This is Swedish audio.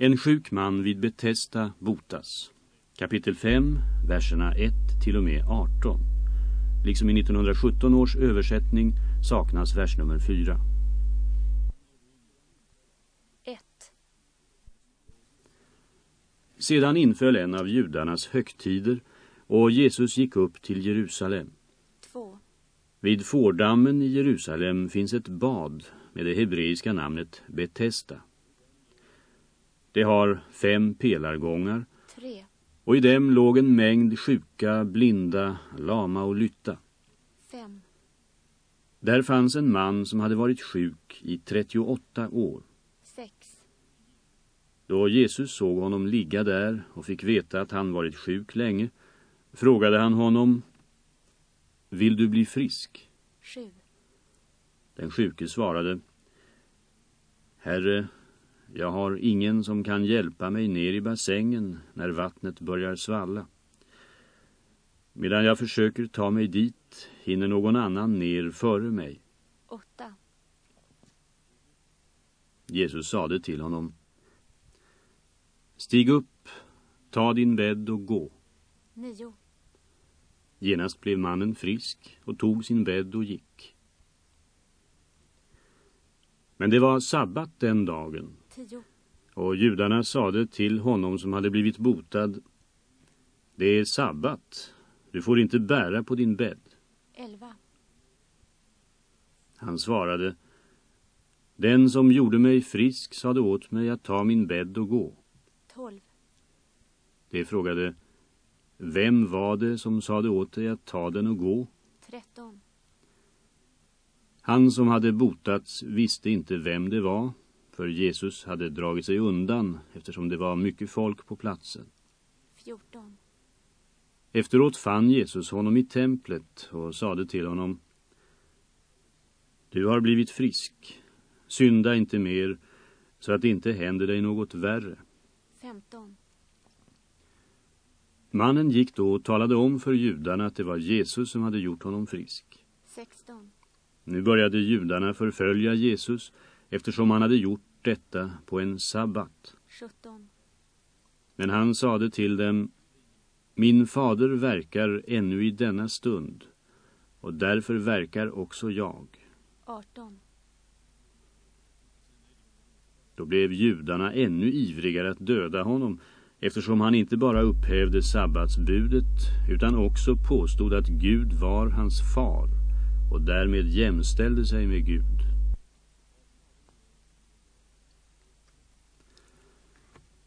En sjuk man vid Betesta botas. Kapitel 5, verserna 1 till och med 18. Liksom i 1917 års översättning saknas vers nummer 4. 1. Sedan inföll en av judarnas högtider och Jesus gick upp till Jerusalem. 2. Vid Fårdammen i Jerusalem finns ett bad med det hebreiska namnet Betesta. Det har fem pelargångar 3. och i dem låg en mängd sjuka, blinda, lama och lytta. 5. Där fanns en man som hade varit sjuk i 38 år. 6. Då Jesus såg honom ligga där och fick veta att han varit sjuk länge frågade han honom Vill du bli frisk? 7. Den sjuke svarade Herre, jag har ingen som kan hjälpa mig ner i bassängen när vattnet börjar svalla. Medan jag försöker ta mig dit hinner någon annan ner före mig. 8. Jesus sade till honom Stig upp, ta din bädd och gå. 9. Genast blev mannen frisk och tog sin bädd och gick. Men det var sabbat den dagen 10. och judarna sade till honom som hade blivit botad Det är sabbat, du får inte bära på din bädd. 11. Han svarade Den som gjorde mig frisk sade åt mig att ta min bädd och gå. 12. Det frågade Vem var det som sade åt dig att ta den och gå? 13. Han som hade botats visste inte vem det var, för Jesus hade dragit sig undan eftersom det var mycket folk på platsen. 14. Efteråt fann Jesus honom i templet och sade till honom Du har blivit frisk, synda inte mer så att det inte händer dig något värre. 15. Mannen gick då och talade om för judarna att det var Jesus som hade gjort honom frisk. 16. Nu började judarna förfölja Jesus eftersom han hade gjort detta på en sabbat. 17. Men han sade till dem Min fader verkar ännu i denna stund och därför verkar också jag. 18. Då blev judarna ännu ivrigare att döda honom eftersom han inte bara upphävde sabbatsbudet utan också påstod att Gud var hans far och därmed jämställde sig med Gud.